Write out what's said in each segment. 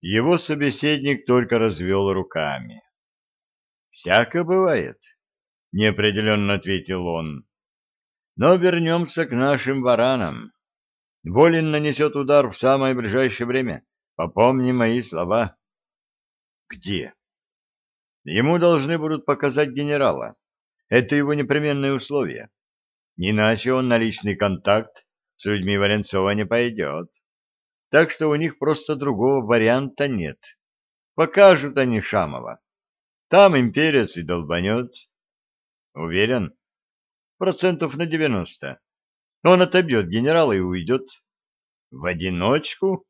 Его собеседник только развел руками. «Всяко бывает», — неопределенно ответил он. «Но вернемся к нашим варанам. Волин нанесет удар в самое ближайшее время. Попомни мои слова». «Где?» «Ему должны будут показать генерала. Это его непременное условие. Иначе он на личный контакт с людьми Варенцова не пойдет. Так что у них просто другого варианта нет. Покажут они Шамова. Там имперец и долбанет. Уверен? Процентов на девяносто. Он отобьет генерала и уйдет. В одиночку?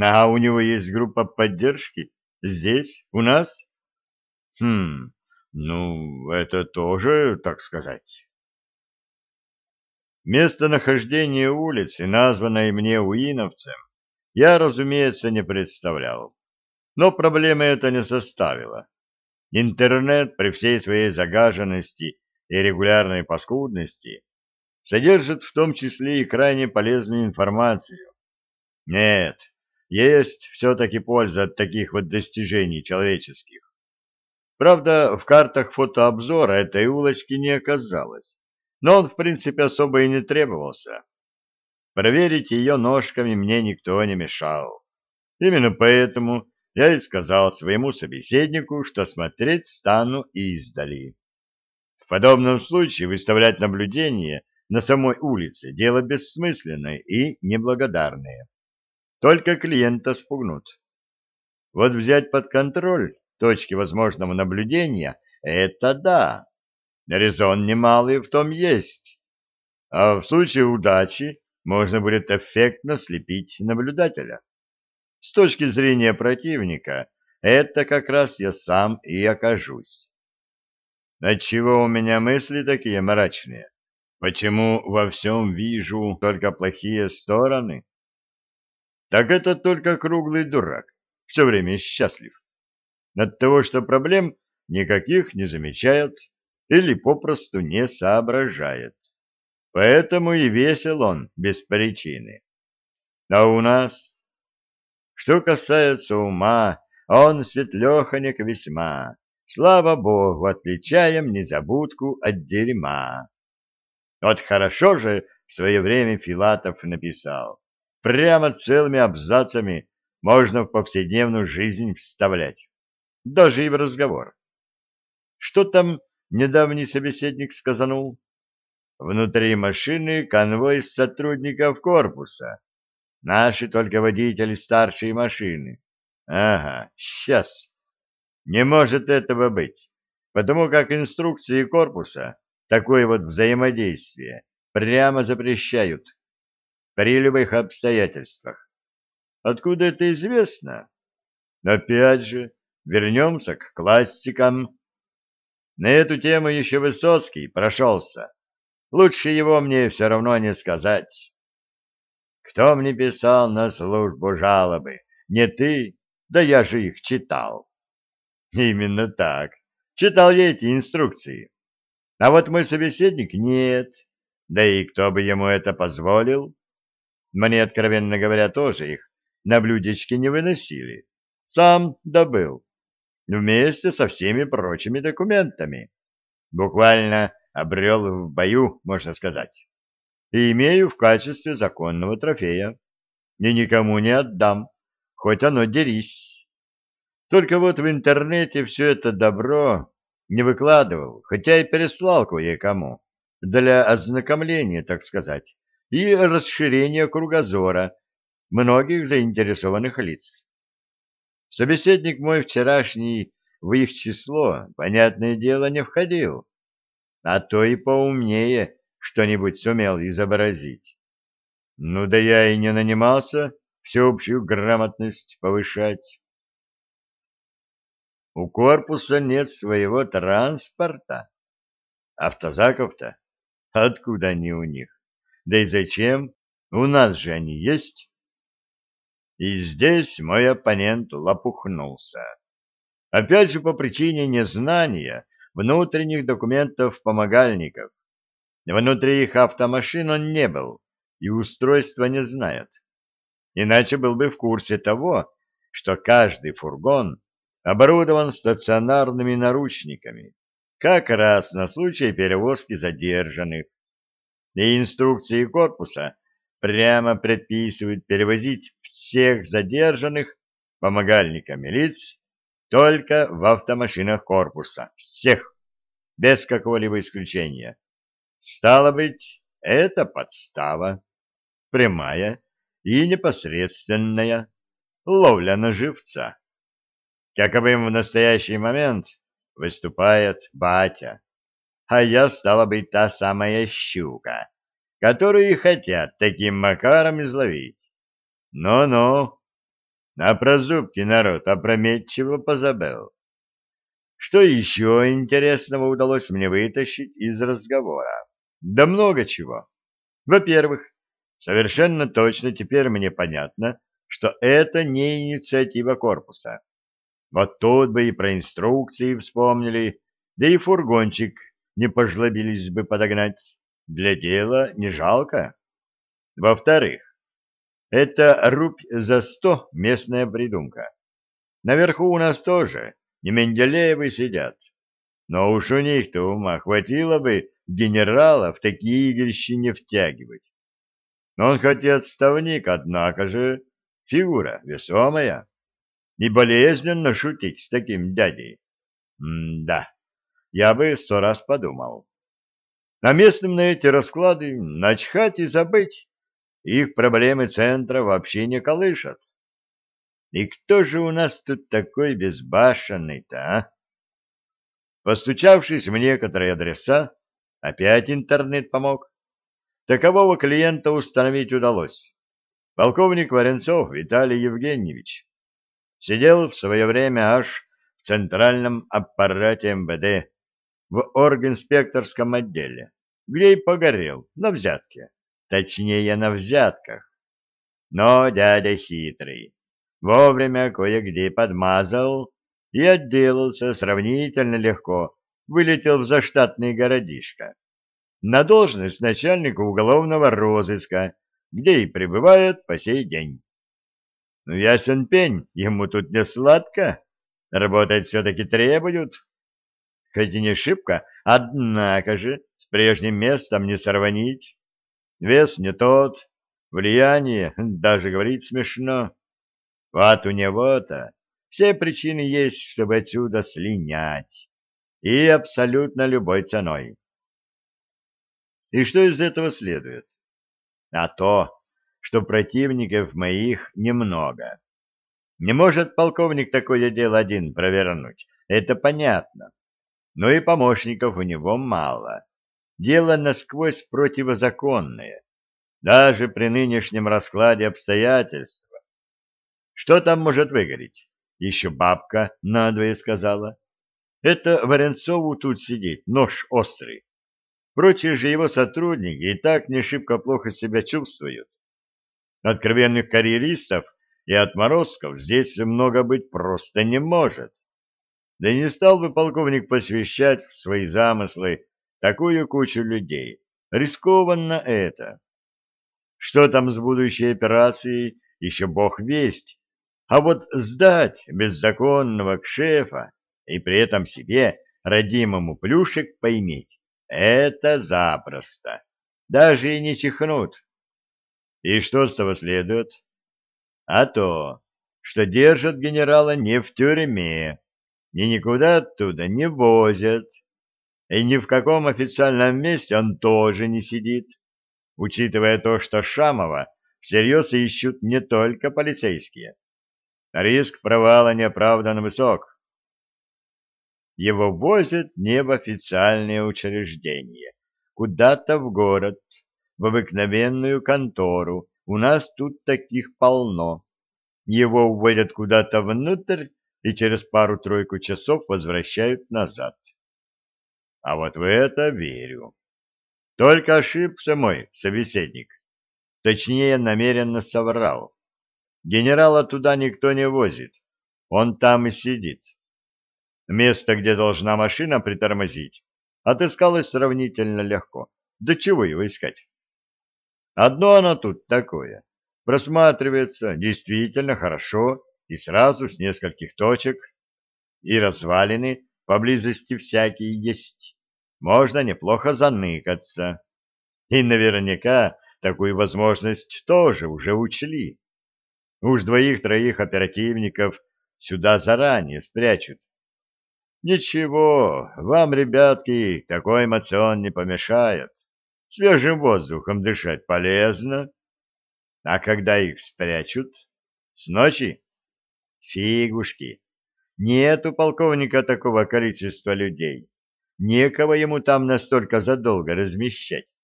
А у него есть группа поддержки? Здесь, у нас? Хм, ну, это тоже, так сказать. Местонахождение улицы, названной мне Уиновцем, я, разумеется, не представлял. Но проблемы это не составило. Интернет при всей своей загаженности и регулярной паскудности содержит в том числе и крайне полезную информацию. Нет, есть все-таки польза от таких вот достижений человеческих. Правда, в картах фотообзора этой улочки не оказалось но он, в принципе, особо и не требовался. Проверить ее ножками мне никто не мешал. Именно поэтому я и сказал своему собеседнику, что смотреть стану издали. В подобном случае выставлять наблюдение на самой улице – дело бессмысленное и неблагодарное. Только клиента спугнут. Вот взять под контроль точки возможного наблюдения – это да. Резон немалый в том есть. А в случае удачи можно будет эффектно слепить наблюдателя. С точки зрения противника, это как раз я сам и окажусь. Отчего у меня мысли такие мрачные? Почему во всем вижу только плохие стороны? Так это только круглый дурак, все время счастлив. От того, что проблем никаких не замечает, или попросту не соображает. Поэтому и весел он без причины. А у нас? Что касается ума, он светлеханек весьма. Слава богу, отличаем незабудку от дерьма. Вот хорошо же в свое время Филатов написал. Прямо целыми абзацами можно в повседневную жизнь вставлять. Даже и в разговор. Что там недавний собеседник сказанул. Внутри машины конвой сотрудников корпуса. Наши только водители старшей машины. Ага, сейчас. Не может этого быть, потому как инструкции корпуса такое вот взаимодействие прямо запрещают при любых обстоятельствах. Откуда это известно? Опять же, вернемся к классикам на эту тему еще Высоцкий прошелся. Лучше его мне все равно не сказать. Кто мне писал на службу жалобы? Не ты? Да я же их читал. Именно так. Читал я эти инструкции. А вот мой собеседник нет. Да и кто бы ему это позволил? Мне, откровенно говоря, тоже их на блюдечке не выносили. Сам добыл вместе со всеми прочими документами. Буквально обрел в бою, можно сказать. И имею в качестве законного трофея. И никому не отдам, хоть оно дерись. Только вот в интернете все это добро не выкладывал, хотя и переслал кое-кому, для ознакомления, так сказать, и расширения кругозора многих заинтересованных лиц. Собеседник мой вчерашний в их число, понятное дело, не входил, а то и поумнее что-нибудь сумел изобразить. Ну да я и не нанимался всеобщую грамотность повышать. У корпуса нет своего транспорта. Автозаков-то? Откуда они у них? Да и зачем? У нас же они есть. И здесь мой оппонент лопухнулся. Опять же по причине незнания внутренних документов помогальников. Внутри их автомашин он не был и устройства не знает. Иначе был бы в курсе того, что каждый фургон оборудован стационарными наручниками, как раз на случай перевозки задержанных. И инструкции корпуса прямо предписывают перевозить всех задержанных помогальниками лиц только в автомашинах корпуса. Всех, без какого-либо исключения. Стало быть, это подстава, прямая и непосредственная ловля на живца. Каковым в настоящий момент выступает батя. А я, стала быть, та самая щука, которую и хотят таким макаром изловить. Ну-ну, на прозубки народ опрометчиво позабыл. Что еще интересного удалось мне вытащить из разговора? Да много чего. Во-первых, совершенно точно теперь мне понятно, что это не инициатива корпуса. Вот тут бы и про инструкции вспомнили, да и фургончик не пожлобились бы подогнать. Для дела не жалко. Во-вторых, это рубь за сто местная придумка. Наверху у нас тоже не Менделеевы сидят. Но уж у них-то ума хватило бы генерала в такие игрищи не втягивать. Он хоть и отставник, однако же фигура весомая и болезненно шутить с таким дядей. М-да, я бы сто раз подумал. А местным на эти расклады начхать и забыть. Их проблемы центра вообще не колышат. И кто же у нас тут такой безбашенный-то, а? Постучавшись в некоторые адреса, опять интернет помог. Такового клиента установить удалось. Полковник Варенцов Виталий Евгеньевич сидел в свое время аж в центральном аппарате МВД, в оргинспекторском отделе, где и погорел на взятке, точнее на взятках. Но дядя хитрый, вовремя кое-где подмазал и отделался сравнительно легко, вылетел в заштатный городишко. На должность начальника уголовного розыска, где и пребывает по сей день. Ну, ясен пень, ему тут не сладко. Работать все-таки требуют. Хоть и не шибко, однако же с прежним местом не сорванить. Вес не тот, влияние, даже говорить смешно. Вот у него-то все причины есть, чтобы отсюда слинять. И абсолютно любой ценой. И что из этого следует? А то, что противников моих немного. Не может полковник такое дело один провернуть, это понятно. Но и помощников у него мало. Дело насквозь противозаконное, даже при нынешнем раскладе обстоятельств. Что там может выгореть? Еще бабка надвое сказала. Это Варенцову тут сидеть, нож острый. Прочие же его сотрудники и так не шибко плохо себя чувствуют. Откровенных карьеристов и отморозков здесь много быть просто не может. Да не стал бы полковник посвящать в свои замыслы такую кучу людей. Рискованно это. Что там с будущей операцией, еще бог весть. А вот сдать беззаконного к шефа и при этом себе, родимому плюшек, поиметь — это запросто. Даже и не чихнут. И что с того следует? А то, что держат генерала не в тюрьме, и никуда оттуда не возят, и ни в каком официальном месте он тоже не сидит, учитывая то, что Шамова всерьез ищут не только полицейские. Риск провала неоправданно высок. Его возят не в официальные учреждения, куда-то в город, в обыкновенную контору. У нас тут таких полно. Его уводят куда-то внутрь и через пару-тройку часов возвращают назад. А вот в это верю. Только ошибся мой собеседник. Точнее, намеренно соврал. Генерала туда никто не возит. Он там и сидит. Место, где должна машина притормозить, отыскалось сравнительно легко. Да чего его искать? Одно оно тут такое. Просматривается действительно хорошо и сразу с нескольких точек, и развалины поблизости всякие есть. Можно неплохо заныкаться. И наверняка такую возможность тоже уже учли. Уж двоих-троих оперативников сюда заранее спрячут. Ничего, вам, ребятки, такой мацион не помешает. Свежим воздухом дышать полезно. А когда их спрячут? С ночи? Фигушки. Нет у полковника такого количества людей. Некого ему там настолько задолго размещать.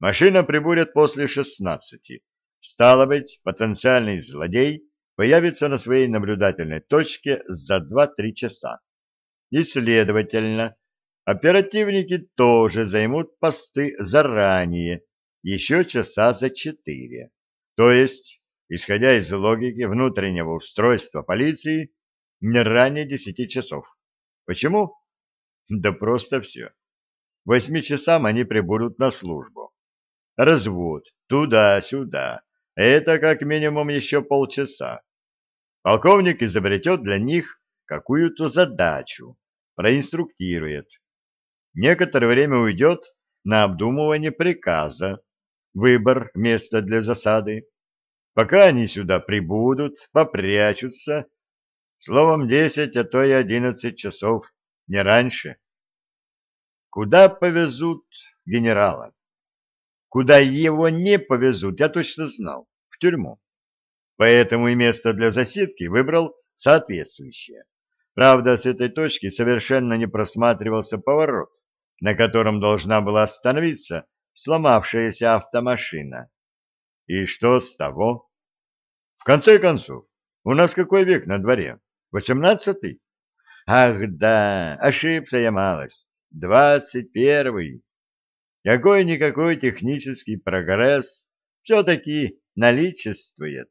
Машина прибудет после шестнадцати. Стало быть, потенциальный злодей появится на своей наблюдательной точке за два-три часа. И, следовательно, оперативники тоже займут посты заранее, еще часа за четыре. То есть, исходя из логики внутреннего устройства полиции, не ранее десяти часов. Почему? Да просто все. Восьми часам они прибудут на службу. Развод туда-сюда. Это как минимум еще полчаса. Полковник изобретет для них какую-то задачу, проинструктирует. Некоторое время уйдет на обдумывание приказа, выбор места для засады. Пока они сюда прибудут, попрячутся, словом, десять, а то и одиннадцать часов, не раньше. Куда повезут генерала? Куда его не повезут, я точно знал, в тюрьму. Поэтому и место для засидки выбрал соответствующее. Правда, с этой точки совершенно не просматривался поворот, на котором должна была остановиться сломавшаяся автомашина. И что с того? В конце концов, у нас какой век на дворе? Восемнадцатый? Ах да, ошибся я малость. Двадцать первый. Какой-никакой технический прогресс все-таки наличествует.